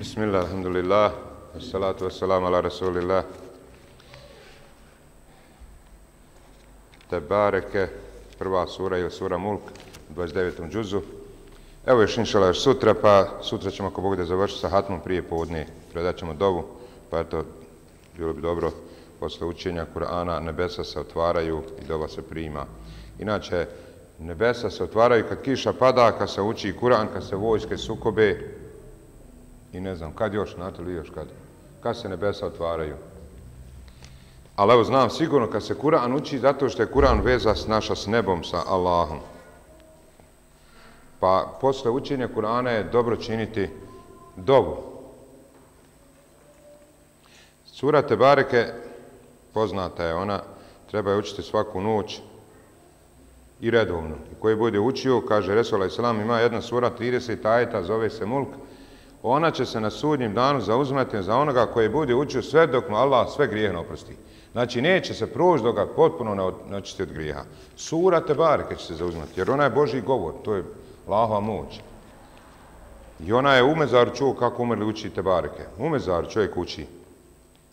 Bismillah, alhamdulillah, salatu wassalamu ala rasulillah. Tebareke, prva sura ili sura Mulk, 29. džuzu. Evo još inšala još sutra, pa sutra ćemo ako Bog da završi sa hatmom prije podne. Predat ćemo dovu, pa eto, bilo bi dobro posle učenja Kur'ana, nebesa se otvaraju i dova se prima. Inače, nebesa se otvaraju kad kiša pada, kad se uči Kur'an, kad se vojske sukobe, i ne znam, kad još, znate li još kad? Kad se nebesa otvaraju? Ali evo, znam sigurno kad se Kur'an uči, zato što je Kur'an veza s naša s nebom, sa Allahom. Pa posle učenja Kur'ana je dobro činiti dobu. Sura Tebareke, poznata je ona, treba je učiti svaku noć i redovno. I koji bude učio, kaže Resul Islam, ima jedna sura 30 ajeta, zove se Mulk, ona će se na sudnjem danu zauzmati za onoga koji bude učio sve dok mu Allah sve grijehe oprosti. Znači, neće se proći dok ga potpuno ne očisti od grijeha. Sura Tebareke će se zauzmati, jer ona je Boži govor, to je Allahova moć. I ona je u mezaru čuo kako umrli uči Tebareke. U mezaru čovjek uči.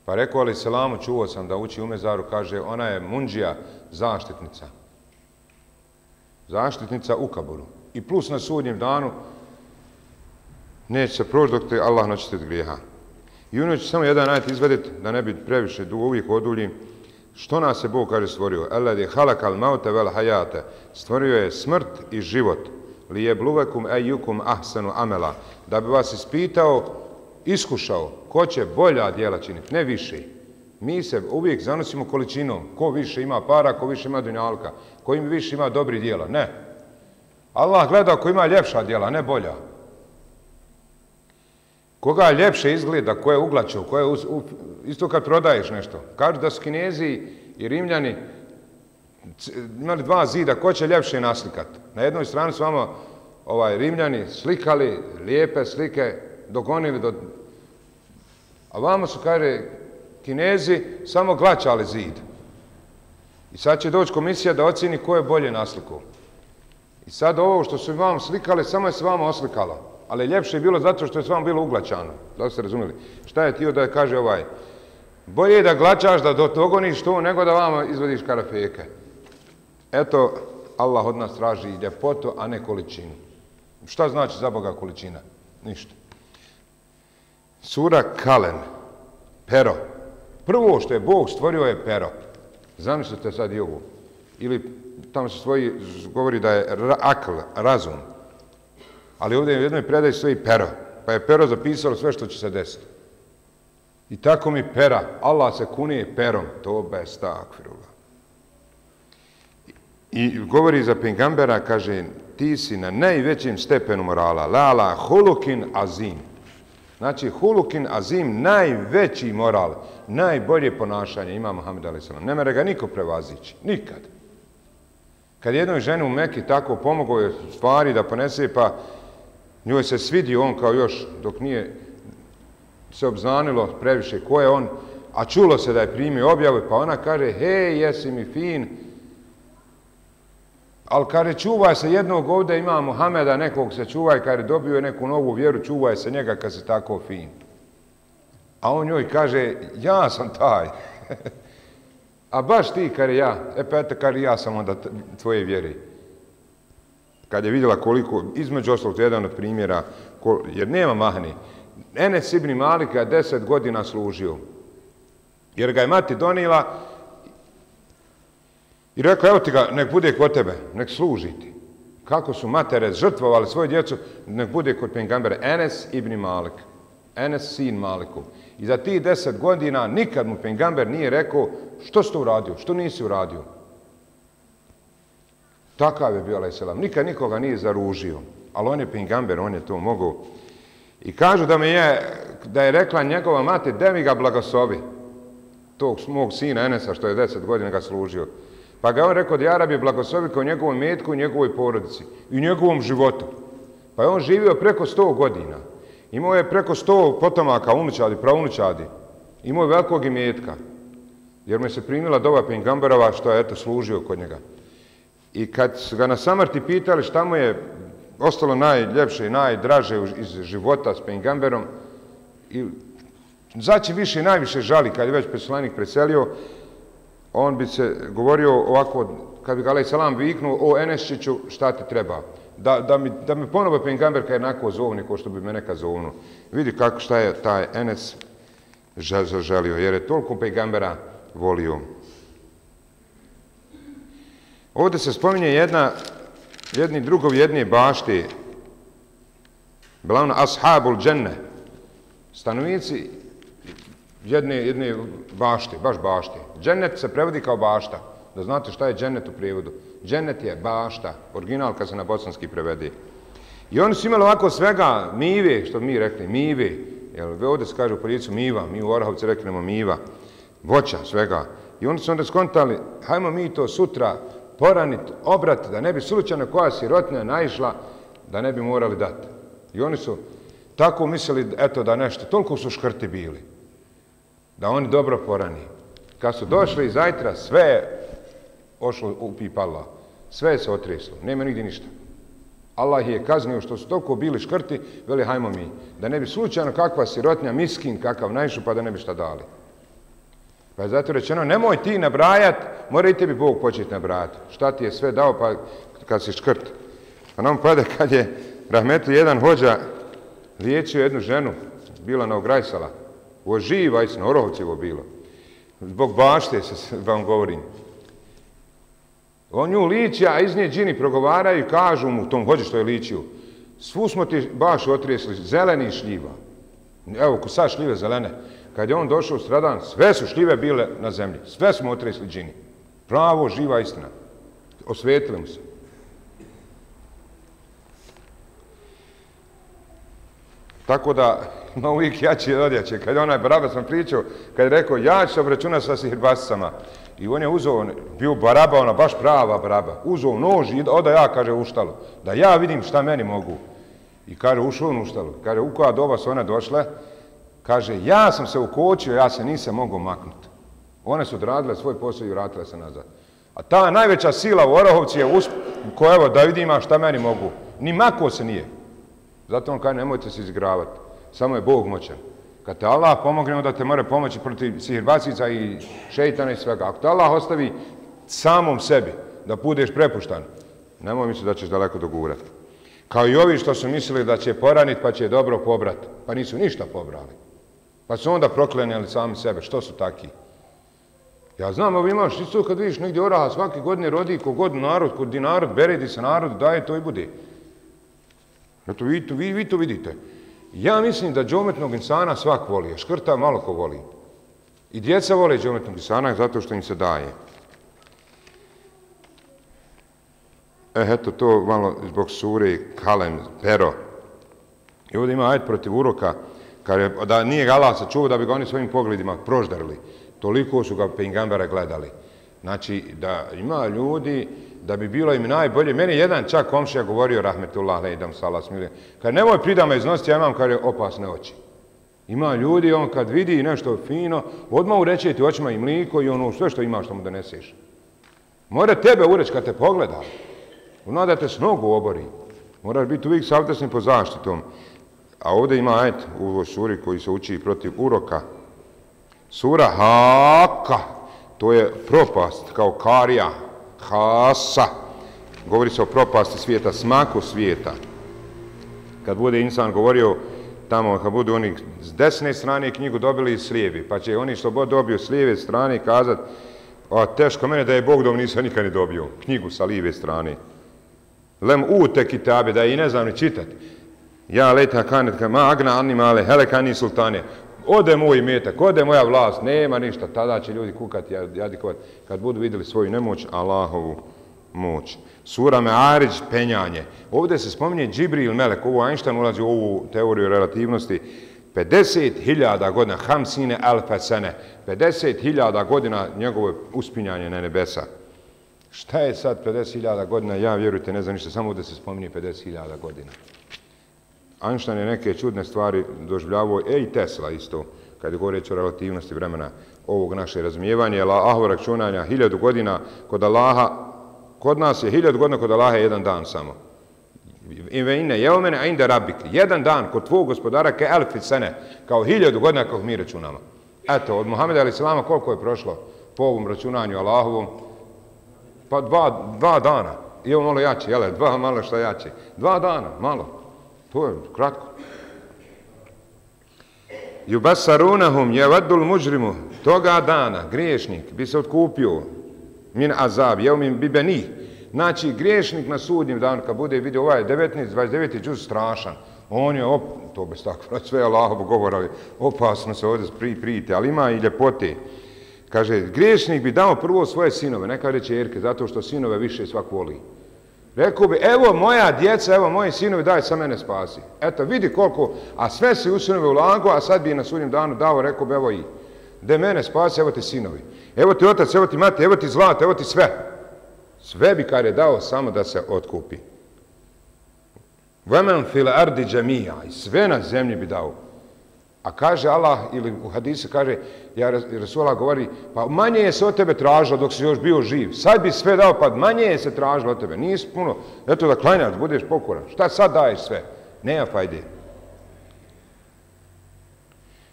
Pa rekao ali selamu, čuo sam da uči u mezaru, kaže, ona je munđija zaštitnica. Zaštitnica u kaboru. I plus na sudnjem danu, neće se proći dok te Allah noćite od grijeha. I ono ću samo jedan ajit izvediti, da ne bi previše dugo uvijek oduljim. Što nas je Bog kaže stvorio? Eladi je halakal maute vel hajata. Stvorio je smrt i život. Li je bluvekum ejukum ahsanu amela. Da bi vas ispitao, iskušao, ko će bolja djela činiti, ne više. Mi se uvijek zanosimo količinom. Ko više ima para, ko više ima dunjalka. Ko im više ima dobri djela. Ne. Allah gleda ko ima ljepša djela, ne bolja. Koga ljepše izgleda, ko je uglačao, ko je uz, u, isto kad prodaješ nešto. Kažu da su kinezi i rimljani imali dva zida, ko će ljepše naslikati. Na jednoj strani su vama ovaj, rimljani slikali lijepe slike, dogonili do... A vama su, kaže, kinezi samo glačali zid. I sad će doći komisija da ocini ko je bolje naslikao. I sad ovo što su vam slikali, samo je se vama oslikalo ali ljepše je bilo zato što je s vama bilo uglačano. Da ste razumeli? Šta je tio da kaže ovaj? Bolje je da glačaš, da dotogoniš to, nego da vama izvodiš karafeke. Eto, Allah od nas traži ljepoto, a ne količinu. Šta znači za Boga količina? Ništa. Sura Kalen, pero. Prvo što je Bog stvorio je pero. Zamislite sad i ovo. Ili tamo se svoji govori da je akl, razum. Ali ovdje je u jednoj predaji sve i pero. Pa je pero zapisalo sve što će se desiti. I tako mi pera. Allah se kunije perom. To bez takvirula. I govori za Pingambera, kaže, ti si na najvećem stepenu morala. Lala hulukin azim. Znači, hulukin azim, najveći moral, najbolje ponašanje ima Muhammed A.S. Ne mere ga niko prevazići. Nikad. Kad jednoj ženi u Meki tako pomogao je stvari da ponese, pa njoj se svidio on kao još dok nije se obznanilo previše ko je on, a čulo se da je primio objavu, pa ona kaže, hej, jesi mi fin, ali kaže, čuvaj se jednog ovdje, ima Muhameda, nekog se čuvaj, kaže, dobio je neku novu vjeru, čuvaj se njega kad se tako fin. A on njoj kaže, ja sam taj. a baš ti, kaže, ja. E pa eto, kaže, ja sam onda tvoje vjeri kad je vidjela koliko, između ostalog, jedan od primjera, jer nema mahni, Enes ibn Malik je deset godina služio, jer ga je mati donila i rekao, evo ti ga, nek bude kod tebe, nek služi ti. Kako su matere žrtvovali svoju djecu, nek bude kod pengambera Enes ibn Malik, Enes sin Maliku. I za ti deset godina nikad mu pengamber nije rekao što si to uradio, što nisi uradio. Takav je bio Aleyhisselam. Nikad nikoga nije zaružio. Ali on je pingamber, on je to mogao. I kažu da mi je, da je rekla njegova mati, da mi ga blagoslovi. Tog mog sina Enesa, što je deset godina ga služio. Pa ga on rekao da Jara bi blagoslovi kao njegovom metku njegovoj porodici. I njegovom životu. Pa je on živio preko sto godina. Imao je preko sto potomaka, unučadi, praunučadi. Imao je velikog imetka. Jer mu se primila doba Pingamberova što je eto služio kod njega. I kad su ga na samrti pitali šta mu je ostalo najljepše i najdraže iz života s Pengamberom, i zaći više i najviše žali kad je već poslanik preselio, on bi se govorio ovako, kad bi ga alaih Salam viknuo, o Enesčiću, šta ti treba? Da, da, mi, da me ponovo pengamber kad je onako zovni, ko što bi me neka zovnu. Vidi kako šta je taj Enes zaželio, jer je toliko pengambera volio. Ovdje se spominje jedna, jedni drugov jedne bašte, bila ashabul dženne, stanovnici jedne, jedne bašte, baš bašte. Džennet se prevodi kao bašta, da znate šta je džennet u prijevodu. Džennet je bašta, original kad se na bosanski prevedi. I oni su imali ovako svega mive, što mi rekli, mive, Jel, ovdje se kaže u policiju miva, mi u Orahovci reklimo miva, voća, svega. I oni su onda skontali, hajmo mi to sutra poranit, obrat, da ne bi slučajno koja sirotnja naišla, da ne bi morali dati. I oni su tako mislili, eto da nešto, toliko su škrti bili, da oni dobro porani. Kad su došli iz zajtra, sve je ošlo u pipala, sve se otreslo, nema nigdje ništa. Allah je kaznio što su toliko bili škrti, veli hajmo mi, da ne bi slučajno kakva sirotnja, miskin, kakav najšu, pa da ne bi šta dali. Pa je zato rečeno, nemoj ti nabrajat, mora i tebi Bog početi nabrajat. Šta ti je sve dao pa kad si škrt. Pa nam pada kad je Rahmetli jedan hođa liječio jednu ženu, bila na ograjsala, ovo živa, istina, Orohovcevo bilo. Zbog bašte se vam govorim. On nju liči, a iz nje džini progovaraju i kažu mu tom hođe što je ličio. Svu smo ti baš otrijesli, zeleni šljiva. Evo, ko sad šljive zelene. Kad je on došao u stradan, sve su šljive bile na zemlji. Sve smo otresli džini. Pravo, živa istina. Osvetili mu se. Tako da, ima uvijek jači odjače. Kad je onaj baraba sam pričao, kad je rekao, ja ću se obračunati sa sihirbasicama. I on je uzao, bio baraba, ona baš prava baraba. Uzao nož i oda ja, kaže, uštalo. Da ja vidim šta meni mogu. I kaže, ušao on uštalo. Kaže, u koja doba su one došle? Kaže, ja sam se ukočio, ja se nisam mogao maknuti. One su odradile svoj posao i vratile se nazad. A ta najveća sila u Orahovci je usp... ko evo, da vidima šta meni mogu. Ni mako se nije. Zato on kaže, nemojte se izgravati. Samo je Bog moćan. Kad te Allah pomogne, onda te mora pomoći protiv sihirbacica i šeitana i svega. Ako te Allah ostavi samom sebi da budeš prepuštan, nemoj misliti da ćeš daleko dogurati. Kao i ovi što su mislili da će poraniti pa će dobro pobrati, pa nisu ništa pobrali. Pa su onda proklenjali sami sebe. Što su taki? Ja znam, ovo imaš isto kad vidiš negdje oraha svake godine rodi kogod narod, kod di narod bere, di se narod daje, to i bude. Eto, vi, vi, vi to vidite. Ja mislim da džometnog insana svak voli, škrta malo ko voli. I djeca vole džometnog insana zato što im se daje. E, eto, to malo zbog sure, kalem, pero. I ovdje ima ajed protiv uroka, je, da nije ga Allah sačuvao da bi ga oni svojim pogledima proždarili. Toliko su ga pingambera gledali. Znači, da ima ljudi, da bi bilo im najbolje. Meni jedan čak komšija govorio, rahmetullah, lejdam, sala smilje, kad nemoj pridama iznositi, ja imam kad je opasne oči. Ima ljudi, on kad vidi nešto fino, odmah ureće ti očima i mliko i ono sve što ima što mu doneseš. Mora tebe ureći kad te pogleda. Ona da te s nogu obori. Moraš biti uvijek savdesni po zaštitom. A ovdje ima ajet u ovoj suri koji se uči protiv uroka. Sura Haka, to je propast kao karija, hasa. Govori se o propasti svijeta, smaku svijeta. Kad bude insan govorio tamo, kad budu oni s desne strane knjigu dobili i s lijevi, pa će oni što bod dobio s lijeve strane kazat, a teško mene da je Bog dom nisam nikad ni dobio, knjigu sa lijeve strane. Lem u te kitabe, da i ne znam ni čitati. Ja leta kanet, ma agna anni male, hele kani sultane, ode moj metak, ode moja vlast, nema ništa, tada će ljudi kukati, jadikovati, kad budu vidjeli svoju nemoć, Allahovu moć. Sura Me'arić, penjanje. Ovdje se spominje Džibril Melek, ovo Einstein ulazi u ovu teoriju relativnosti, 50.000 godina, hamsine alfesene, 50.000 godina njegove uspinjanje na nebesa. Šta je sad 50.000 godina? Ja vjerujte, ne znam ništa, samo ovdje se spominje 50.000 godina. Einstein je neke čudne stvari doživljavao, e i Tesla isto, kad je govoreći o relativnosti vremena ovog naše razumijevanje, jer Allahovo računanja hiljadu godina kod Allaha, kod nas je hiljadu godina, kod Allaha je jedan dan samo. I ve ine jeomene, a inde rabik. Jedan dan kod tvog gospodara ke elfi sene, kao hiljadu godina kako mi računamo. Eto, od Muhammeda ali Salama koliko je prošlo po ovom računanju Allahovom? Pa dva, dva dana. I ovo malo jače, jele, dva malo što jače. Dva dana, malo. To je kratko. Jubasarunahum je vadul muđrimu. Toga dana, griješnik, bi se odkupio min azab, jeo min bibenih. Znači, griješnik na sudnjem danu, kad bude vidio ovaj 19, 29. džuz strašan, on je, op, to bez tako, sve Allahovo govora, opasno se ovdje pri, prijite, ali ima i ljepote. Kaže, griješnik bi dao prvo svoje sinove, neka reći Erke, zato što sinove više svak voli. Rekao bi, evo moja djeca, evo moji sinovi, daj sa mene spasi. Eto, vidi koliko, a sve si u langu, a sad bi na sudnjem danu dao, rekao bi, evo i, de mene spasi, evo ti sinovi. Evo ti otac, evo ti mati, evo ti zlato, evo ti sve. Sve bi kar je dao samo da se otkupi. Vemen fil ardi džemija, i sve na zemlji bi dao. A kaže Allah, ili u hadisu kaže, ja Rasula govori, pa manje je se od tebe tražilo dok si još bio živ. Sad bi sve dao, pa manje je se tražilo od tebe. Nisi puno, eto da klanjaš, budeš pokoran. Šta sad daješ sve? Nema fajde.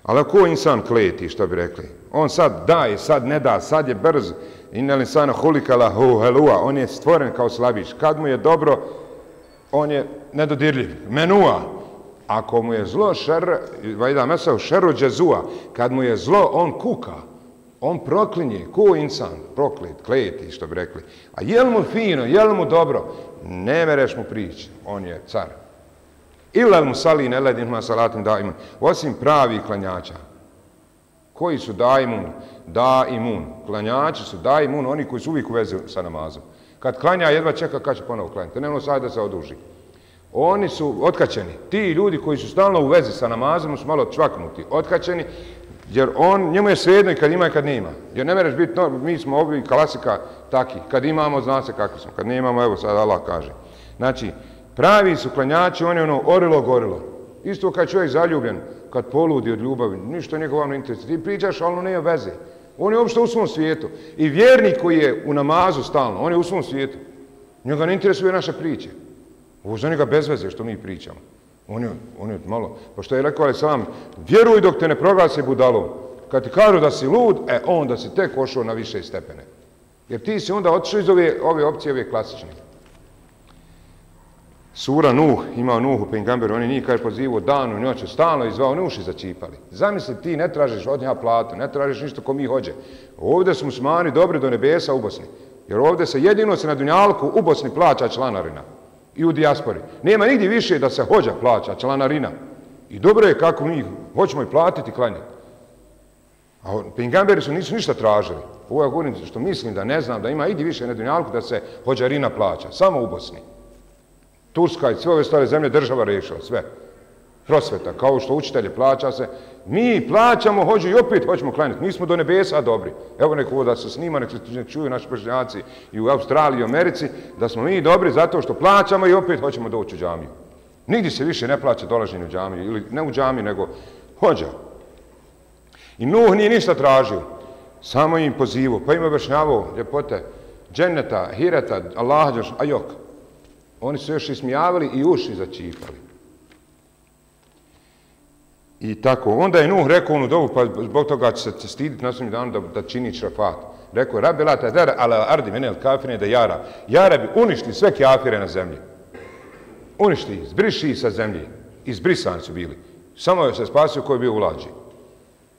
Ali ako insan kleti, što bi rekli? On sad daje, sad ne da, sad je brz. Inna linsana hulikala hu helua. On je stvoren kao slabić. Kad mu je dobro, on je nedodirljiv. Menua. Ako mu je zlo šer, vajda mesel šeru džezua, kad mu je zlo, on kuka. On proklinje, ko insan, proklet, kleti, što bi rekli. A jel mu fino, jel mu dobro? Ne mereš mu prići, on je car. Ila mu salin ne ma salatim da imun. Osim pravi klanjača. Koji su da imun? Da imun. Klanjači su da imun, oni koji su uvijek u vezi sa namazom. Kad klanja, jedva čeka kad će ponovo klanjati. Ne ono sad da se oduži. Oni su otkačeni. Ti ljudi koji su stalno u vezi sa namazom su malo čvaknuti. Otkačeni, jer on, njemu je svejedno i kad ima i kad nema. Jer ne mereš biti, no, mi smo ovi klasika taki. Kad imamo, zna se kakvi smo. Kad nemamo, evo sad Allah kaže. Znači, pravi su klanjači, on je ono orilo gorilo. Isto kad čovjek zaljubljen, kad poludi od ljubavi, ništa nije vam ne interesuje. Ti pričaš, ali ono nema veze. On je uopšte u svom svijetu. I vjernik koji je u namazu stalno, on je u svom svijetu. Njega ne interesuje naša priča. Ovo za njega bez veze što mi pričamo. On je, on je malo, pa što je rekao ali sam, vjeruj dok te ne proglase budalom. Kad ti kažu da si lud, e onda si tek ošao na više stepene. Jer ti si onda otišao iz ove, ove opcije, ove klasične. Sura Nuh, imao Nuh u Pingamberu, oni njih kaže pozivu danu, noću, stalno izvao, ne uši začipali. Zamisli, ti ne tražiš od nja platu, ne tražiš ništa ko mi hođe. Ovdje su musmani dobri do nebesa u Bosni. Jer ovdje se jedino se na Dunjalku u Bosni plaća članarina i u dijaspori. Nema nigdje više da se hođa plaća, članarina. I dobro je kako mi hoćemo i platiti klanjati. A pingamberi su nisu ništa tražili. Ovo ja govorim što mislim da ne znam da ima idi više na Dunjalku da se hođarina plaća. Samo u Bosni. Turska i sve ove stare zemlje država rešila, sve. Prosveta, kao što učitelje plaća se. Mi plaćamo hođu i opet hoćemo klanjati. Mi smo do nebesa dobri. Evo neko da se snima, nek se čuju naši pršnjaci i u Australiji i Americi, da smo mi dobri zato što plaćamo i opet hoćemo doći u džamiju. Nigdje se više ne plaća dolaženje u džamiju, ili ne u džamiju, nego hođa. I Nuh nije ništa tražio, samo im pozivo, pa ima vršnjavo ljepote, dženeta, hireta, Allah, ajok. Oni su još ismijavali i uši začipali. I tako, onda je Nuh rekao onu dovu, pa zbog toga će se stiditi na svojim danu da, da čini šrafat. Rekao, rabi la tadar ala ardi mene al kafine da jara. Jara bi uništi sve kafire na zemlji. Uništi, zbriši sa zemlji. Izbrisani su bili. Samo je se spasio koji je bio ulađi.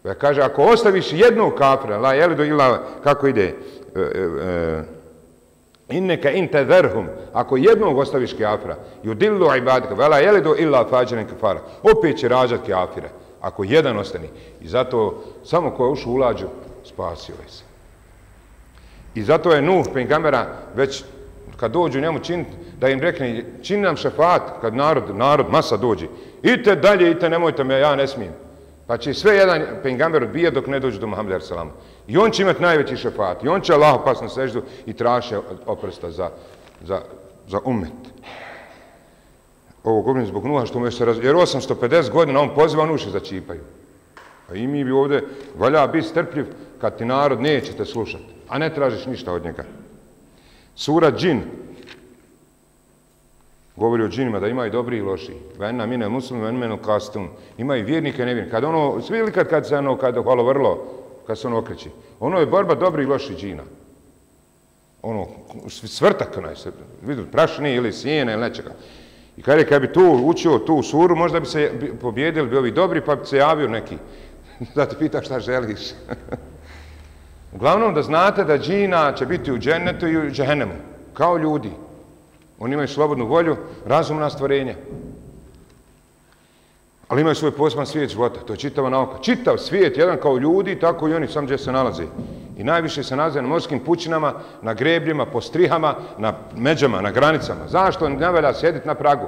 Pa kaže, ako ostaviš jednog kafira, la jelidu ila, kako ide, e, e, e, inneka in tadharhum ako jednog ostaviš kafira yudillu ibadaka vela yalidu illa fajiran kafara. Opet će rađati kafire ako jedan ostani. i zato samo ko je ušao u lađu spasio se. I zato je Nuh pejgambera već kad dođu njemu čin da im rekne čin nam šefat kad narod narod masa dođe idite dalje idite nemojte me ja ne smijem. Pa će sve jedan pengamber odbija dok ne dođe do Muhammeda salama. I on će imati najveći šefat. I on će Allah pas na seždu i traše oprsta za, za, za umet. Ovo govorim zbog nuha što mu je se raz... Jer 850 godina on poziva nuši za čipaju. Pa i mi bi ovdje valja biti strpljiv kad ti narod neće te slušati. A ne tražiš ništa od njega. Sura Džin govori o džinima da imaju dobri i loši. Venna mine muslim, ven menel kastum. Ima Imaju vjernike i nevjernike. Kad ono, svi ili kad, kad se ono, kad hvalo vrlo, kad se ono okreće. Ono je borba dobri i loši džina. Ono, svrtak onaj se, vidu, prašni ili sjene ili nečega. I kad je, kad bi tu učio tu suru, možda bi se pobjedili bi ovi dobri, pa bi se javio neki. da te pita šta želiš. Uglavnom da znate da džina će biti u džennetu i u džehennemu, kao ljudi. Oni imaju slobodnu volju, razumna stvorenja. Ali imaju svoj posman svijet života, to je čitava nauka. Čitav svijet, jedan kao ljudi, tako i oni sam gdje se nalaze. I najviše se nalaze na morskim pućinama, na grebljima, po strihama, na međama, na granicama. Zašto ne velja sjediti na pragu?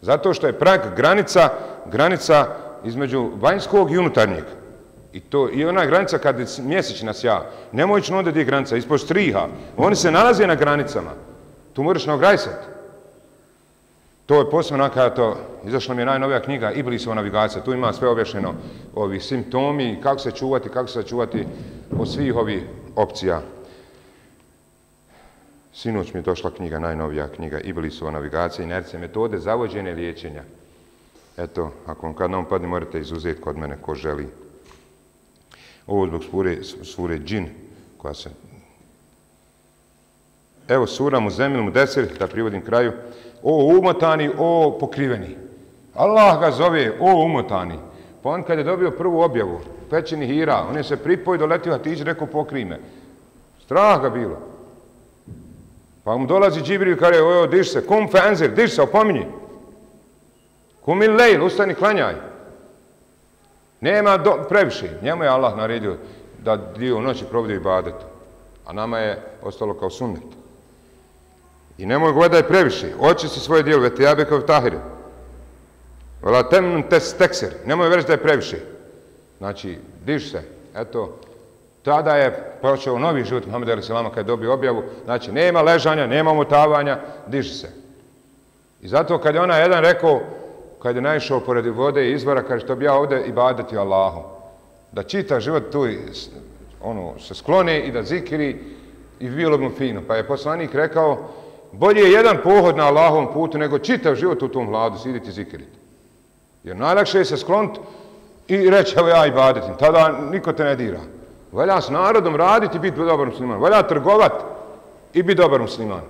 Zato što je prag granica, granica između vanjskog i unutarnjeg. I to i ona granica kad je mjesečna sja, nemoj ići onda gdje je granica, ispod striha. Oni se nalaze na granicama. Tu moraš naograjsati. To je posebno kada to, izašla mi je najnovija knjiga Iblisova navigacija, tu ima sve objašnjeno, ovi simptomi, kako se čuvati, kako se čuvati od svih ovih opcija. Sinoć mi je došla knjiga, najnovija knjiga Iblisova navigacija, inercije, metode zavođene liječenja. Eto, ako vam kad nam padne, morate izuzeti kod mene ko želi. Ovo zbog sure, sure džin, koja se... Evo sura mu zemlju mu desir, da privodim kraju. O umotani, o pokriveni. Allah ga zove, o umotani. Pa on kad je dobio prvu objavu, pećeni hira, on je se pripoj doletio, a ti ići rekao pokri Strah ga bilo. Pa mu dolazi Džibril i kaže, ojo, diš se, kum fenzir, diš se, opominji. Kum il lejl, ustani, klanjaj. Nema do, previše. Njemu je Allah naredio da dio noći provodi i badetu. A nama je ostalo kao sunnet. I nemoj gledaj previše. Oči si svoje dijelo, vete jabe kao tahire. Vala temnun tes tekser. Nemoj reći da je previše. Znači, diš se. Eto, tada je počeo novi život Muhammed Ali Salama kad je dobio objavu. Znači, nema ležanja, nema mutavanja, diši se. I zato kad je ona jedan rekao, kad je naišao pored vode i izvora, kaže, što bi ja ovdje ibadati Allahom. Da čita život tu ono, se sklone i da zikiri i bilo bi mu fino. Pa je poslanik rekao, bolje je jedan pohod na Allahovom putu nego čitav život u tom hladu, siditi zikiriti. Jer najlakše je se skloniti i reći, evo ja ibadetim. Tada niko te ne dira. Valja s narodom raditi i biti dobar musliman. Valja trgovat i biti dobar musliman.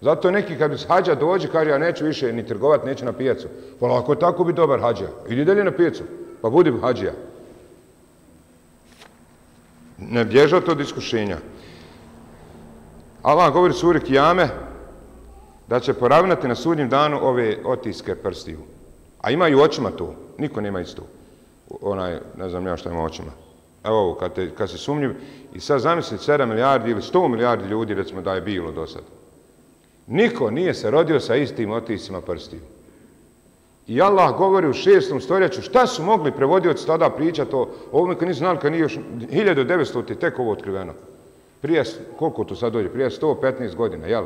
Zato neki kad iz hađa dođe, kaže ja neću više ni trgovat, neću na pijacu. Pa ako je tako, bi dobar hađa. Idi dalje na pijacu, pa budi hađija. Ne bježa to od iskušenja. Allah govori suri Kijame da će poravnati na sudnjem danu ove otiske prstiju. A imaju očima to. Niko nema isto. Onaj, ne znam ja šta ima očima. Evo, kad, te, kad se sumnjiv, i sad zamisli 7 milijardi ili 100 milijardi ljudi, recimo, da je bilo do sada. Niko nije se rodio sa istim otisima prstiju. I Allah govori u šestom stoljeću, šta su mogli prevodioci tada pričati o ovome koji nisu znali kad nije još 1900 ti tek ovo otkriveno. Prije, koliko to sad dođe? Prije 115 godina, jel?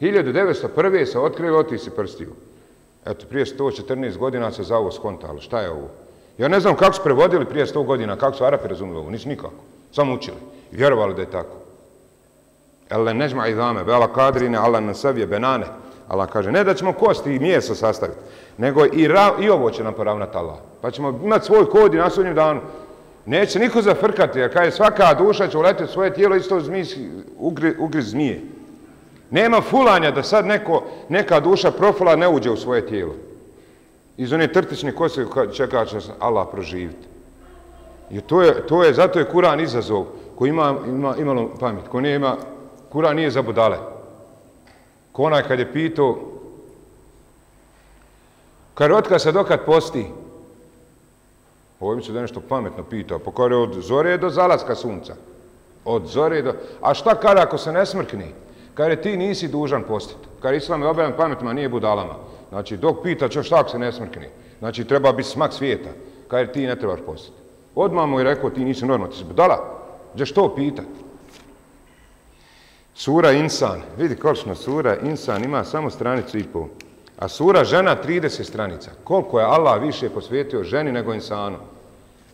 1901. se otkrili otisi prstiju. Eto, prije 114 godina se za ovo skontalo. Šta je ovo? Ja ne znam kako su prevodili prije 100 godina, kako su Arapi razumili ovo, nisu nikako. Samo učili. I Vjerovali da je tako. Ele nežma idame, vela kadrine, ala na benane. Allah kaže, ne da ćemo kosti i mjesa sastaviti, nego i, ra, i ovo će nam poravnati Allah. Pa ćemo imati svoj kod i na sudnjem danu. Neće niko zafrkati, jer kaže, svaka duša će uletiti svoje tijelo isto zmiz, ugri, ugri zmije. Nema fulanja da sad neko, neka duša profula ne uđe u svoje tijelo. Iz one trtične kose čeka će Allah proživiti. I to je, to je, zato je Kur'an izazov koji ima, ima imalo pamet, ko nema Kur'an nije za budale. Ko onaj kad je pitao, kad otkad se dokad posti, ovim se da nešto pametno pitao, pa kada od zore do zalaska sunca, od zore do... A šta kada ako se ne smrkni? Kaže, ti nisi dužan postiti. Kaže, islam je obajan pametima, nije budalama. Znači, dok pita ćeš, šta ako se ne smrkni. Znači, treba biti smak svijeta. Kaže, ti ne trebaš postiti. Odmah mu je rekao, ti nisi normalno, ti si budala. Gdje što pitati? Sura Insan, vidi koliko sura Insan ima samo stranicu i pol. A sura žena 30 stranica. Koliko je Allah više posvijetio ženi nego insanu?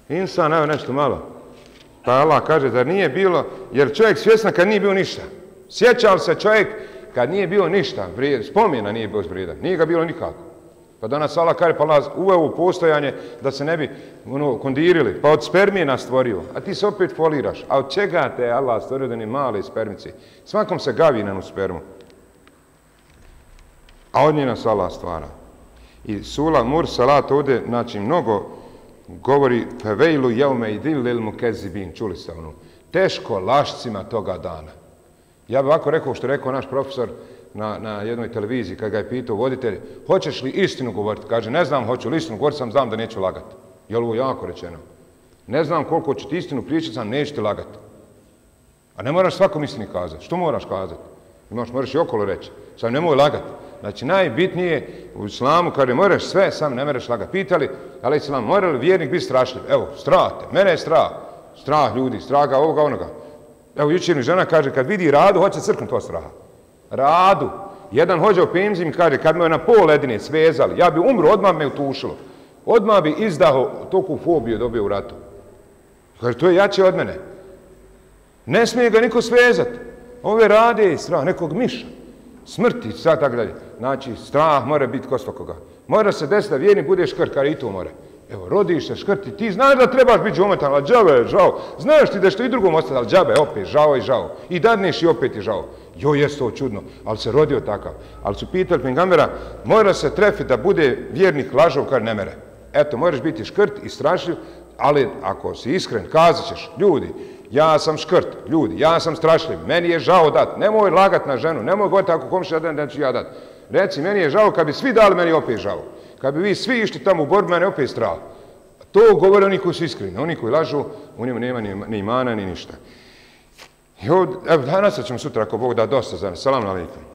Insan, evo nešto malo. Pa Allah kaže da nije bilo, jer čovjek svjesna kad nije bio ništa. Sjećao se čovjek kad nije bilo ništa, spomjena nije bilo vrijedan, nije ga bilo nikako. Pa danas Allah kaže, pa Allah uveo u postojanje da se ne bi ono, kondirili, pa od spermije nas stvorio, a ti se opet foliraš. A od čega te Allah stvorio da ni male spermice? Svakom se gavi na spermu. A od nje nas Allah stvara. I Sula Mur Salat ovdje, znači, mnogo govori fevejlu jevme i dillil mu kezibin, čuli ste ono, teško lašcima toga dana. Ja bih ovako rekao što je rekao naš profesor na, na jednoj televiziji, kad ga je pitao voditelj, hoćeš li istinu govoriti? Kaže, ne znam, hoću li istinu govoriti, sam znam da neću lagati. Je li ovo jako rečeno? Ne znam koliko ću ti istinu pričati, sam neću ti lagati. A ne moraš svakom istini kazati. Što moraš kazati? Imaš, moraš i okolo reći. Sam nemoj lagati. Znači, najbitnije u islamu, kada je moraš sve, sam ne moraš lagati. Pitali, ali islam, mora li vjernik biti strašljiv? Evo, strah te, mene je strah. Strah ljudi, strah ovoga, onoga. Evo, jučer mi žena kaže, kad vidi radu, hoće crknuti to straha. Radu. Jedan hođa u penziji mi kaže, kad me na pol ledine svezali, ja bi umro, odmah me utušilo. Odmah bi izdaho toku fobiju dobio u ratu. Kaže, to je jače od mene. Ne smije ga niko svezati. Ove rade strah nekog miša. Smrti, sad tako dalje. Znači, strah mora biti kod svakoga. Mora se desiti da vjerni bude škrt, kar i to mora. Evo, rodiš se škrti, ti znaš da trebaš biti džometan, ali džave, žao. Znaš ti da što i drugom ostati, ali džave, opet, žao i žao. I dadneš i opet je žao. Jo, jes to čudno, ali se rodio takav. Ali su pitali Pingamera, mora se trefiti da bude vjernik lažov kar ne mere. Eto, moraš biti škrt i strašljiv, ali ako si iskren, kazat ćeš, ljudi, ja sam škrt, ljudi, ja sam strašljiv, meni je žao dat, nemoj lagat na ženu, nemoj govoriti ako komši da ću ja dat. Reci, meni je žao, kad bi svi dali, meni opet žao. Kad bi vi svi išli tamo u borbu, mene opet strah. To govore oni koji su iskreni, oni koji lažu, u njemu nema ni, ni imana, ni ništa. I ovdje, evo, danas ćemo sutra, ako Bog da, dosta za nas. Salam alaikum.